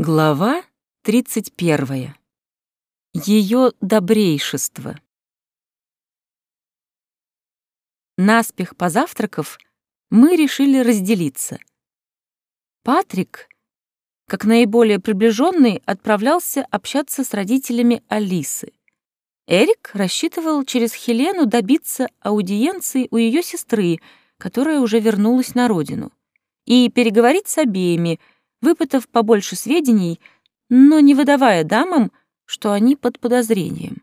Глава 31. Ее добрейшество. Наспех позавтракав, мы решили разделиться. Патрик, как наиболее приближенный, отправлялся общаться с родителями Алисы. Эрик рассчитывал через Хелену добиться аудиенции у ее сестры, которая уже вернулась на родину, и переговорить с обеими — выпытав побольше сведений, но не выдавая дамам, что они под подозрением.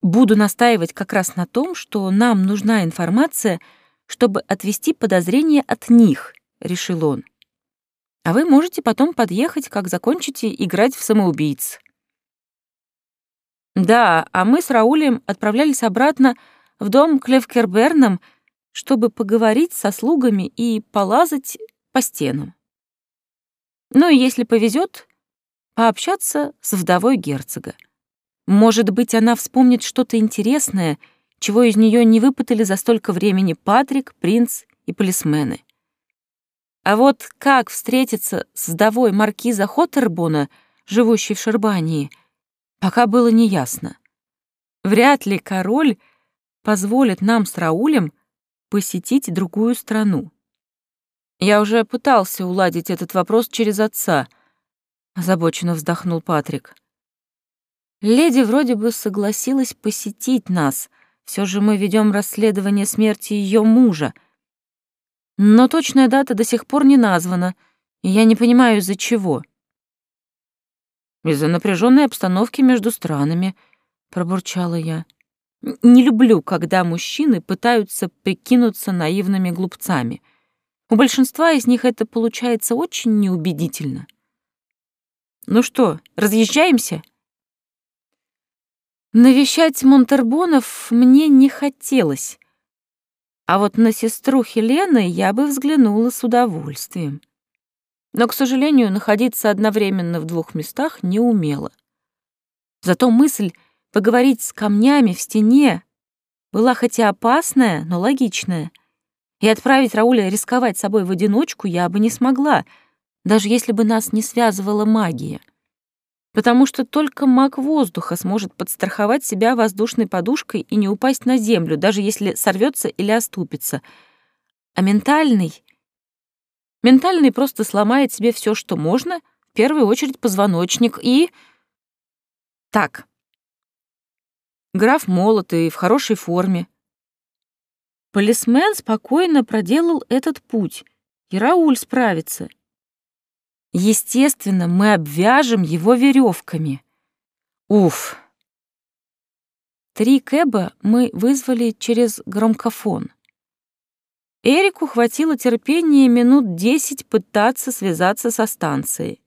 Буду настаивать как раз на том, что нам нужна информация, чтобы отвести подозрения от них, решил он. А вы можете потом подъехать, как закончите играть в самоубийц. Да, а мы с Раулем отправлялись обратно в дом Клевкерберном, чтобы поговорить со слугами и полазать по стенам. Ну и если повезет, пообщаться с вдовой герцога. Может быть, она вспомнит что-то интересное, чего из нее не выпытали за столько времени Патрик, принц и полисмены. А вот как встретиться с вдовой маркиза Хоттербона, живущей в Шербании, пока было неясно. Вряд ли король позволит нам с Раулем посетить другую страну. Я уже пытался уладить этот вопрос через отца, озабоченно вздохнул Патрик. Леди вроде бы согласилась посетить нас. Все же мы ведем расследование смерти ее мужа. Но точная дата до сих пор не названа, и я не понимаю, из-за чего. Из-за напряженной обстановки между странами, пробурчала я. Не люблю, когда мужчины пытаются прикинуться наивными глупцами — у большинства из них это получается очень неубедительно. Ну что, разъезжаемся? Навещать Монтербонов мне не хотелось, а вот на сестру Хелены я бы взглянула с удовольствием. Но, к сожалению, находиться одновременно в двух местах не умела. Зато мысль поговорить с камнями в стене была хотя опасная, но логичная — и отправить Рауля рисковать собой в одиночку я бы не смогла, даже если бы нас не связывала магия. Потому что только маг воздуха сможет подстраховать себя воздушной подушкой и не упасть на землю, даже если сорвется или оступится. А ментальный... Ментальный просто сломает себе все, что можно, в первую очередь позвоночник и... Так. Граф молотый, в хорошей форме. Полисмен спокойно проделал этот путь, и Рауль справится. Естественно, мы обвяжем его веревками. Уф. Три кэба мы вызвали через громкофон. Эрику хватило терпения минут десять пытаться связаться со станцией.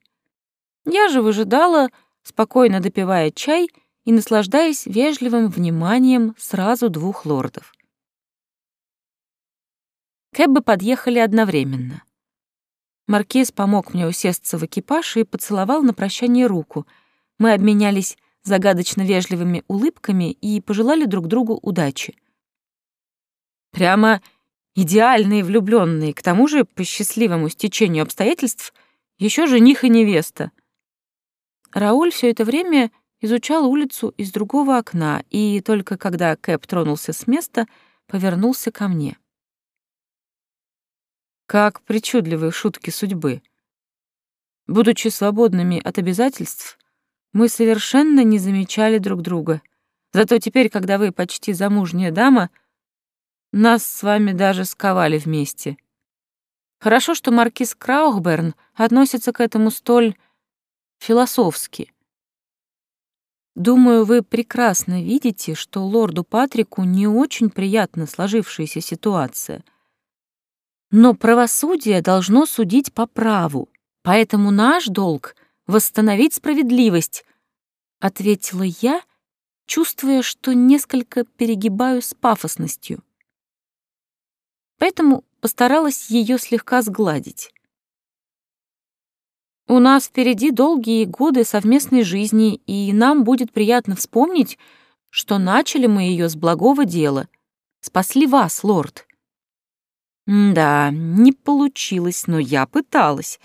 Я же выжидала, спокойно допивая чай и наслаждаясь вежливым вниманием сразу двух лордов. Кэббы подъехали одновременно. Маркиз помог мне усесться в экипаж и поцеловал на прощание руку. Мы обменялись загадочно вежливыми улыбками и пожелали друг другу удачи. Прямо идеальные влюбленные, к тому же, по счастливому стечению обстоятельств, еще жених и невеста. Рауль все это время изучал улицу из другого окна, и только когда Кэп тронулся с места, повернулся ко мне. Как причудливые шутки судьбы. Будучи свободными от обязательств, мы совершенно не замечали друг друга. Зато теперь, когда вы почти замужняя дама, нас с вами даже сковали вместе. Хорошо, что маркиз Краухберн относится к этому столь философски. Думаю, вы прекрасно видите, что лорду Патрику не очень приятна сложившаяся ситуация — но правосудие должно судить по праву, поэтому наш долг — восстановить справедливость, — ответила я, чувствуя, что несколько перегибаю с пафосностью. Поэтому постаралась ее слегка сгладить. У нас впереди долгие годы совместной жизни, и нам будет приятно вспомнить, что начали мы ее с благого дела. Спасли вас, лорд. Да, не получилось, но я пыталась.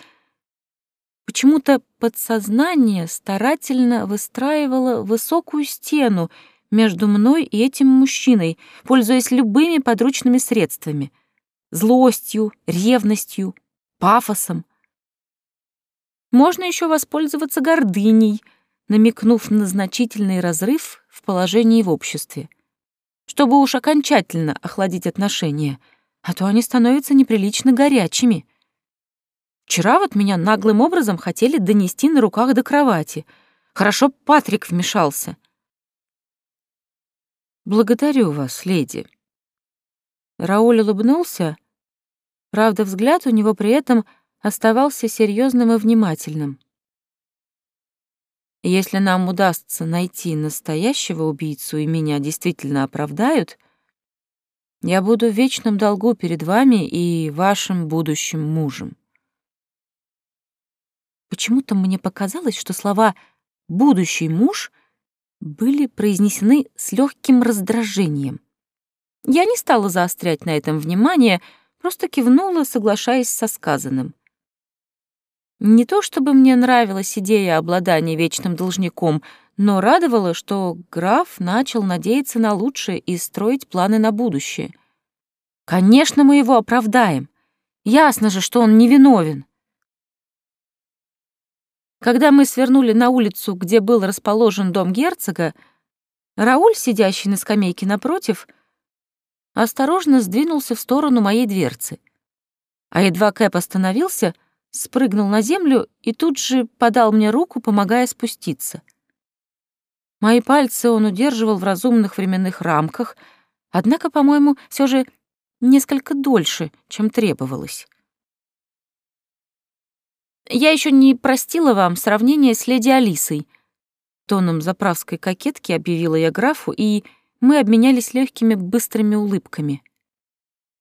Почему-то подсознание старательно выстраивало высокую стену между мной и этим мужчиной, пользуясь любыми подручными средствами — злостью, ревностью, пафосом. Можно еще воспользоваться гордыней, намекнув на значительный разрыв в положении в обществе, чтобы уж окончательно охладить отношения, а то они становятся неприлично горячими. Вчера вот меня наглым образом хотели донести на руках до кровати. Хорошо Патрик вмешался. «Благодарю вас, леди». Рауль улыбнулся, правда, взгляд у него при этом оставался серьезным и внимательным. Если нам удастся найти настоящего убийцу и меня действительно оправдают, я буду в вечном долгу перед вами и вашим будущим мужем. Почему-то мне показалось, что слова «будущий муж» были произнесены с легким раздражением. Я не стала заострять на этом внимание, просто кивнула, соглашаясь со сказанным. Не то чтобы мне нравилась идея обладания вечным должником, но радовало, что граф начал надеяться на лучшее и строить планы на будущее. Конечно, мы его оправдаем. Ясно же, что он невиновен. Когда мы свернули на улицу, где был расположен дом герцога, Рауль, сидящий на скамейке напротив, осторожно сдвинулся в сторону моей дверцы. А едва Кэп остановился — спрыгнул на землю и тут же подал мне руку, помогая спуститься. Мои пальцы он удерживал в разумных временных рамках, однако, по-моему, все же несколько дольше, чем требовалось. «Я еще не простила вам сравнение с леди Алисой», тоном заправской кокетки объявила я графу, и мы обменялись легкими быстрыми улыбками.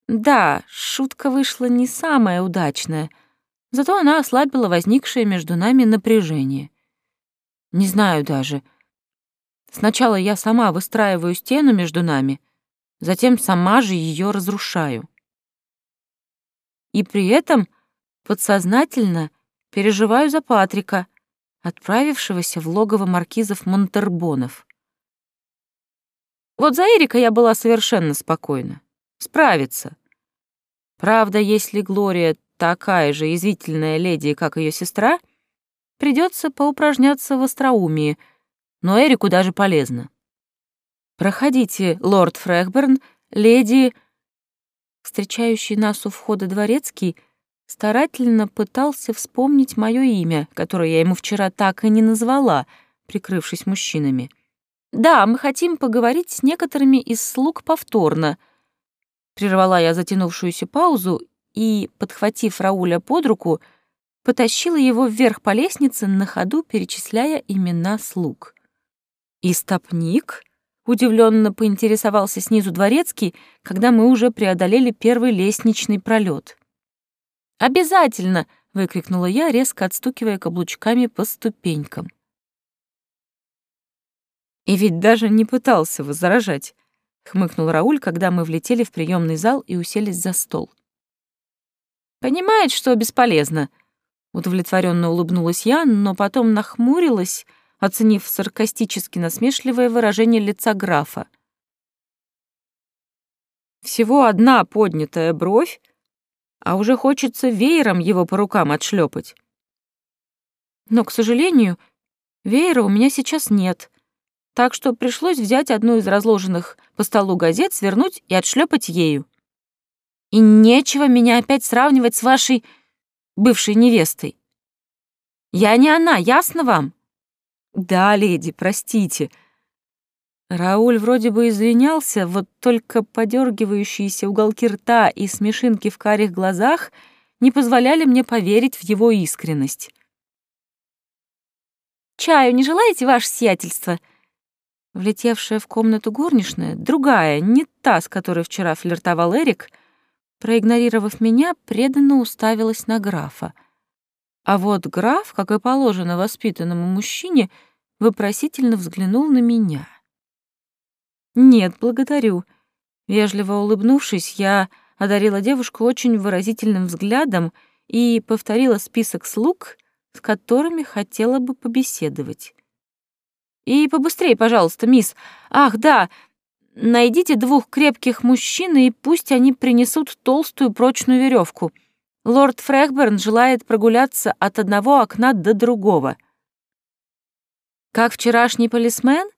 Да, шутка вышла не самая удачная — Зато она ослабила возникшее между нами напряжение. Не знаю даже. Сначала я сама выстраиваю стену между нами, затем сама же ее разрушаю. И при этом подсознательно переживаю за Патрика, отправившегося в логово маркизов Монтербонов. Вот за Эрика я была совершенно спокойна. Справится. Правда, если Глория такая же язвительная леди, как ее сестра, придется поупражняться в остроумии, но Эрику даже полезно. «Проходите, лорд Фрэгберн, леди...» Встречающий нас у входа дворецкий старательно пытался вспомнить мое имя, которое я ему вчера так и не назвала, прикрывшись мужчинами. «Да, мы хотим поговорить с некоторыми из слуг повторно», Прервала я затянувшуюся паузу и, подхватив Рауля под руку, потащила его вверх по лестнице, на ходу перечисляя имена слуг. «Истопник?» — удивленно поинтересовался снизу дворецкий, когда мы уже преодолели первый лестничный пролет. «Обязательно!» — выкрикнула я, резко отстукивая каблучками по ступенькам. И ведь даже не пытался возражать, — хмыкнул Рауль, когда мы влетели в приемный зал и уселись за стол. Понимает, что бесполезно. Удовлетворенно улыбнулась я, но потом нахмурилась, оценив саркастически насмешливое выражение лица графа. Всего одна поднятая бровь, а уже хочется веером его по рукам отшлепать. Но, к сожалению, веера у меня сейчас нет, так что пришлось взять одну из разложенных по столу газет, свернуть и отшлепать ею. И нечего меня опять сравнивать с вашей бывшей невестой. Я не она, ясно вам? Да, леди, простите. Рауль вроде бы извинялся, вот только подергивающиеся уголки рта и смешинки в карих глазах не позволяли мне поверить в его искренность. «Чаю не желаете, ваше сиятельство?» Влетевшая в комнату горничная, другая, не та, с которой вчера флиртовал Эрик, — проигнорировав меня, преданно уставилась на графа. А вот граф, как и положено воспитанному мужчине, вопросительно взглянул на меня. «Нет, благодарю». Вежливо улыбнувшись, я одарила девушку очень выразительным взглядом и повторила список слуг, с которыми хотела бы побеседовать. И побыстрее, пожалуйста, мисс. Ах, да, найдите двух крепких мужчин, и пусть они принесут толстую прочную веревку. Лорд Фрехберн желает прогуляться от одного окна до другого. Как вчерашний полисмен?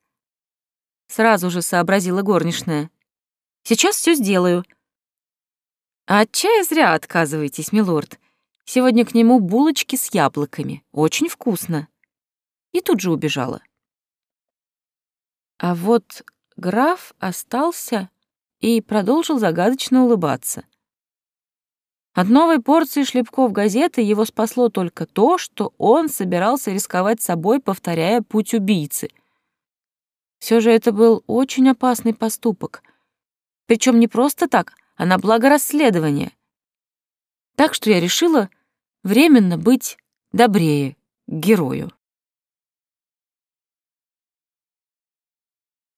Сразу же сообразила горничная. Сейчас все сделаю. А от чая зря отказываетесь, милорд. Сегодня к нему булочки с яблоками. Очень вкусно. И тут же убежала. А вот граф остался и продолжил загадочно улыбаться. От новой порции шлепков газеты его спасло только то, что он собирался рисковать собой, повторяя путь убийцы. Все же это был очень опасный поступок. Причем не просто так, а на благо расследования. Так что я решила временно быть добрее к герою.